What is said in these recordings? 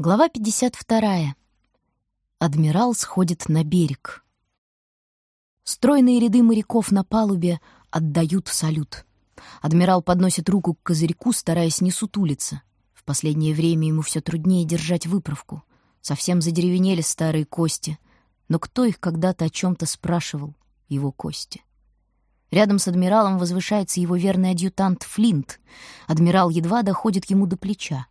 Глава 52. Адмирал сходит на берег. Стройные ряды моряков на палубе отдают салют. Адмирал подносит руку к козырьку, стараясь не сутулиться. В последнее время ему все труднее держать выправку. Совсем задеревенели старые кости. Но кто их когда-то о чем-то спрашивал? Его кости. Рядом с адмиралом возвышается его верный адъютант Флинт. Адмирал едва доходит ему до плеча.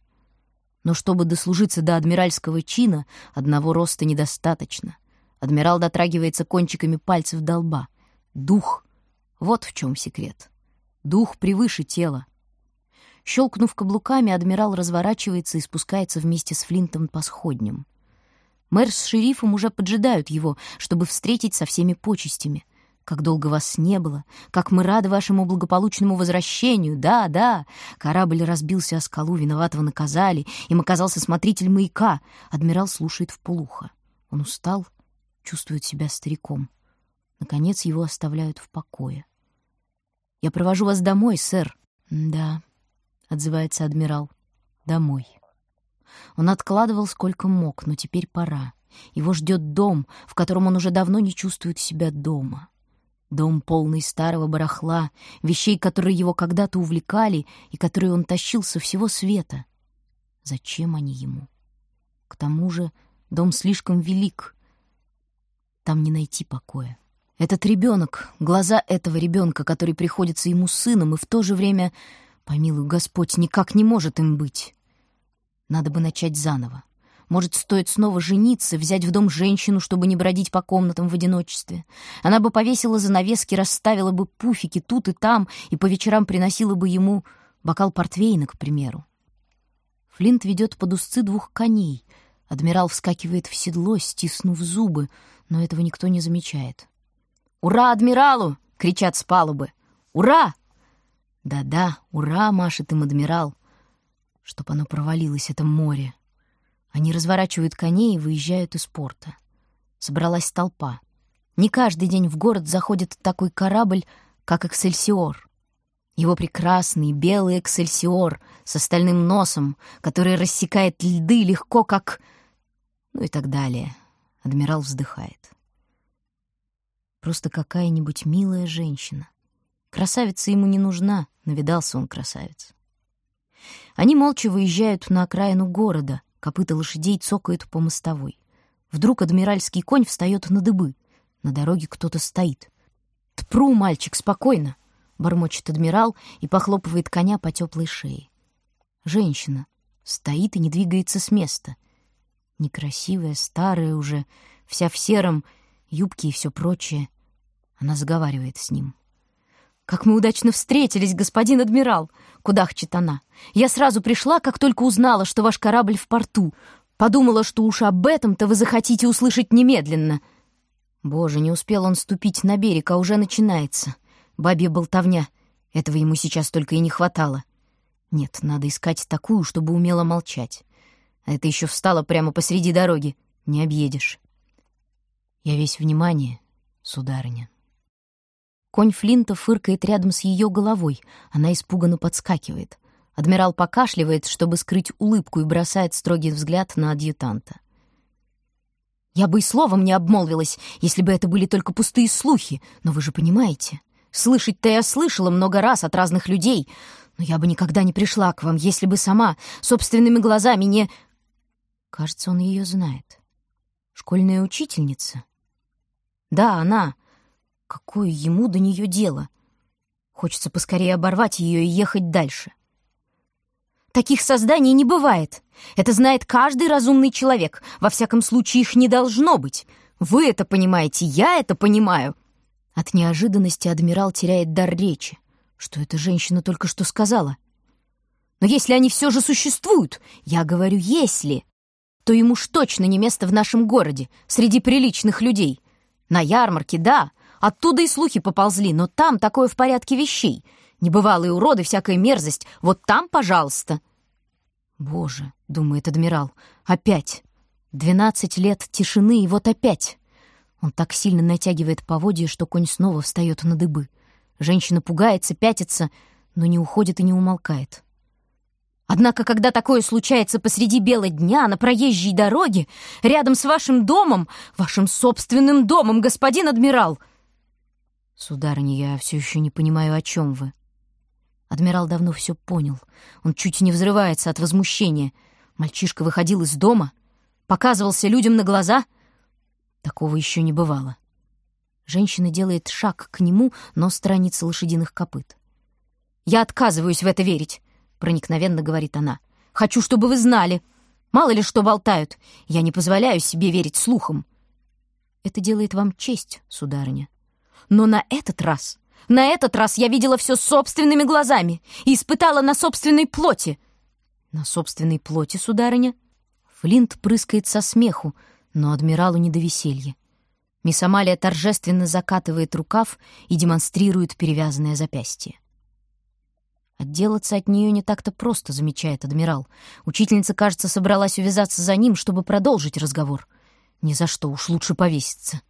Но чтобы дослужиться до адмиральского чина, одного роста недостаточно. Адмирал дотрагивается кончиками пальцев до лба. Дух — вот в чем секрет. Дух превыше тела. Щелкнув каблуками, адмирал разворачивается и спускается вместе с Флинтом по сходням. Мэр с шерифом уже поджидают его, чтобы встретить со всеми почестями — как долго вас не было, как мы рады вашему благополучному возвращению. Да, да, корабль разбился о скалу, виноватого наказали, им оказался смотритель маяка. Адмирал слушает вполуха. Он устал, чувствует себя стариком. Наконец его оставляют в покое. «Я провожу вас домой, сэр». «Да», — отзывается адмирал, — «домой». Он откладывал сколько мог, но теперь пора. Его ждет дом, в котором он уже давно не чувствует себя дома. Дом полный старого барахла, вещей, которые его когда-то увлекали и которые он тащил со всего света. Зачем они ему? К тому же дом слишком велик. Там не найти покоя. Этот ребенок, глаза этого ребенка, который приходится ему сыном и в то же время, помилуй Господь, никак не может им быть. Надо бы начать заново. Может, стоит снова жениться, взять в дом женщину, чтобы не бродить по комнатам в одиночестве. Она бы повесила занавески, расставила бы пуфики тут и там и по вечерам приносила бы ему бокал портвейна, к примеру. Флинт ведет под узцы двух коней. Адмирал вскакивает в седло, стиснув зубы, но этого никто не замечает. «Ура адмиралу!» — кричат с палубы. «Ура!» «Да-да, ура!» — машет им адмирал. Чтоб оно провалилось, это море. Они разворачивают коней и выезжают из порта. Собралась толпа. Не каждый день в город заходит такой корабль, как «Эксельсиор». Его прекрасный белый «Эксельсиор» с остальным носом, который рассекает льды легко, как... Ну и так далее. Адмирал вздыхает. Просто какая-нибудь милая женщина. Красавица ему не нужна, навидался он красавец. Они молча выезжают на окраину города, Копыта лошадей цокают по мостовой. Вдруг адмиральский конь встает на дыбы. На дороге кто-то стоит. «Тпру, мальчик, спокойно!» — бормочет адмирал и похлопывает коня по теплой шее. Женщина стоит и не двигается с места. Некрасивая, старая уже, вся в сером, юбки и все прочее. Она заговаривает с ним. «Как мы удачно встретились, господин адмирал!» — кудахчет она. «Я сразу пришла, как только узнала, что ваш корабль в порту. Подумала, что уж об этом-то вы захотите услышать немедленно». Боже, не успел он ступить на берег, а уже начинается. Бабья болтовня. Этого ему сейчас только и не хватало. Нет, надо искать такую, чтобы умела молчать. А это еще встала прямо посреди дороги. Не объедешь. Я весь внимание, сударыня. Конь Флинта фыркает рядом с ее головой. Она испуганно подскакивает. Адмирал покашливает, чтобы скрыть улыбку, и бросает строгий взгляд на адъютанта. «Я бы и словом не обмолвилась, если бы это были только пустые слухи, но вы же понимаете. Слышать-то я слышала много раз от разных людей, но я бы никогда не пришла к вам, если бы сама собственными глазами не...» Кажется, он ее знает. Школьная учительница. Да, она, Какое ему до нее дело? Хочется поскорее оборвать ее и ехать дальше. Таких созданий не бывает. Это знает каждый разумный человек. Во всяком случае, их не должно быть. Вы это понимаете, я это понимаю. От неожиданности адмирал теряет дар речи. Что эта женщина только что сказала? Но если они все же существуют, я говорю «если», то ему уж точно не место в нашем городе, среди приличных людей. На ярмарке, да, Оттуда и слухи поползли, но там такое в порядке вещей. Небывалые уроды, всякая мерзость. Вот там, пожалуйста. Боже, думает адмирал, опять. Двенадцать лет тишины, и вот опять. Он так сильно натягивает поводья, что конь снова встает на дыбы. Женщина пугается, пятится, но не уходит и не умолкает. Однако, когда такое случается посреди бела дня на проезжей дороге, рядом с вашим домом, вашим собственным домом, господин адмирал... Сударыня, я все еще не понимаю, о чем вы. Адмирал давно все понял. Он чуть не взрывается от возмущения. Мальчишка выходил из дома, показывался людям на глаза. Такого еще не бывало. Женщина делает шаг к нему, но сторонится лошадиных копыт. «Я отказываюсь в это верить», — проникновенно говорит она. «Хочу, чтобы вы знали. Мало ли что болтают. Я не позволяю себе верить слухам». «Это делает вам честь, сударыня. Но на этот раз, на этот раз я видела все собственными глазами и испытала на собственной плоти». «На собственной плоти, сударыня?» Флинт прыскает со смеху, но адмиралу не до веселья. Мисс Амалия торжественно закатывает рукав и демонстрирует перевязанное запястье. Отделаться от нее не так-то просто, замечает адмирал. Учительница, кажется, собралась увязаться за ним, чтобы продолжить разговор. Ни за что, уж лучше повеситься.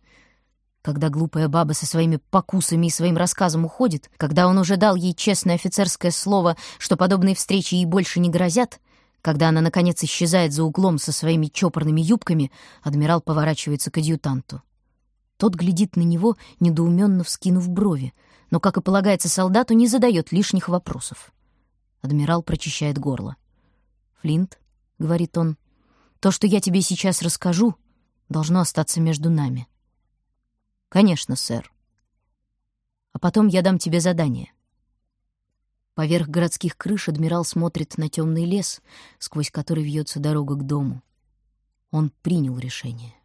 Когда глупая баба со своими покусами и своим рассказом уходит, когда он уже дал ей честное офицерское слово, что подобные встречи ей больше не грозят, когда она, наконец, исчезает за углом со своими чопорными юбками, адмирал поворачивается к адъютанту. Тот глядит на него, недоуменно вскинув брови, но, как и полагается солдату, не задает лишних вопросов. Адмирал прочищает горло. «Флинт», — говорит он, — «то, что я тебе сейчас расскажу, должно остаться между нами». «Конечно, сэр. А потом я дам тебе задание». Поверх городских крыш адмирал смотрит на темный лес, сквозь который вьется дорога к дому. Он принял решение.